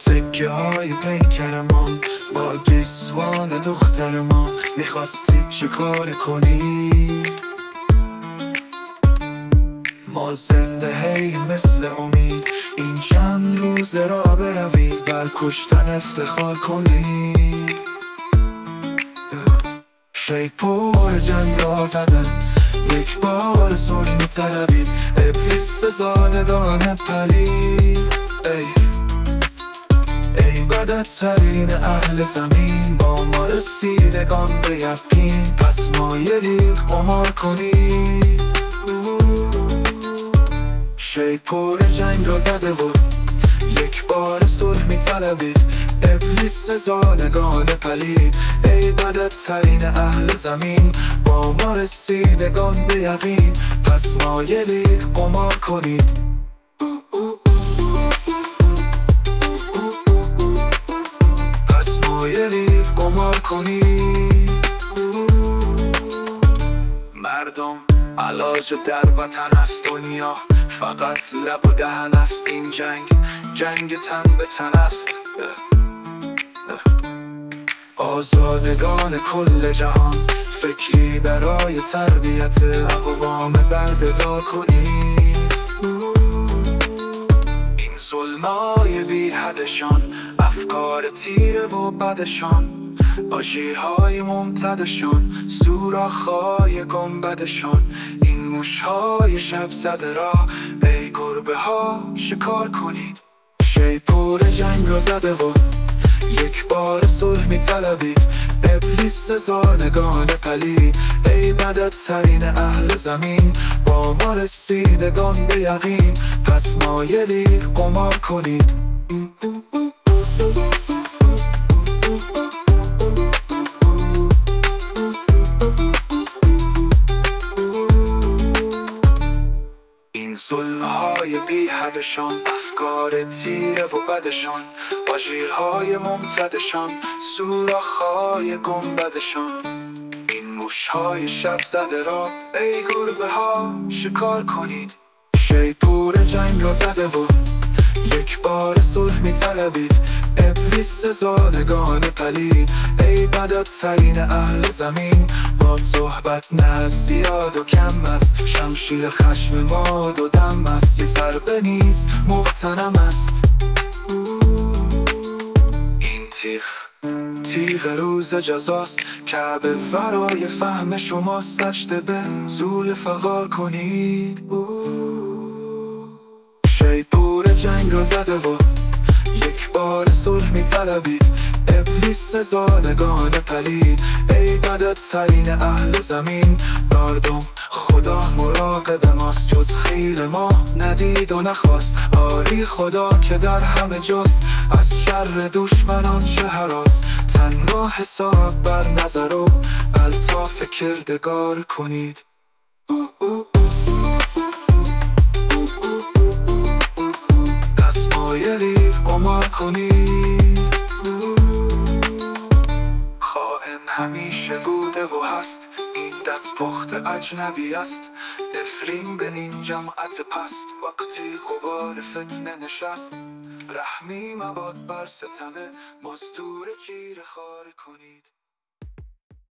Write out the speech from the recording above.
تکه های پیکر ما با گیسوان دختر ما می‌خواستید چه کار کنید ما زنده هی مثل امید. این چند روز را بروید بر کشتن افتخار کنید شیپور جنگ زدن. یک بار صلح میطلبید. ابلیس زادگان پلید. ای بدترین اهل زمین با ما رسیدگان به یقین. پس مایلید قمار کنید شیپور جنگ را زده و یک بار صلح میطلبید. ابلیس زادگان پلید. ای بدترین اهل زمین با ما رسیدگان به یقین. پس مایلید قمار کنید مردم علاج در وطن است دنیا. فقط لب و دهن است این جنگ. جنگ تن به تن است. آزادگان کل جهان فکری برای تربیت اقوام بردهدار کنید این ظلمای بی حدشان افکار تیره و بدشان. با شیرهای ممتدشان سوراخهای گنبدشان این موشهای شب زده را ای گربه ها شکار کنید. شیپور جنگ را زده و یک بار صلح میطلبید. ابلیس زادگان پلید ای بدترین اهل زمین. با ما رسیدگان به یقین پس مایلید قمار کنید. بی حدشان افکار تیره و بدشان. با شیرهای ممتدشان سوراخهای گنبدشان. این موشهای شب زده را ای گربه ها شکار کنید. شیپور جنگ زده و یک بار صلح میطلبید. ابلیس زادگان پلید ای بدترین اهل زمین با صحبت نه زیاد و کم است. شمشیر خشم ما دو دم است. یک ضربه نیست مختنم است. این تیغ تیغ روز جزاست. کعبه ورای فهم شما سجده به زول فقار کنید. شیپور جنگ را زده و یک بار صلح میطلبید ابلیس زادگان پلید. ای بدترین اهل زمین مردم خدا مراقب ماست جز خیل ما ندید و نخواست. آری خدا که در همه جاست از شر دشمنان چه هراست تنها حساب بر نظر و الطاف کردگار کنید. پس کنید خائن همیشه بوده و هست. این دست پخت اجنبی است. افرین به این جمعت پست. وقتی غبار فتنه نشست. رحمی مباد بر ستمه. مزدور چیر خار کنید.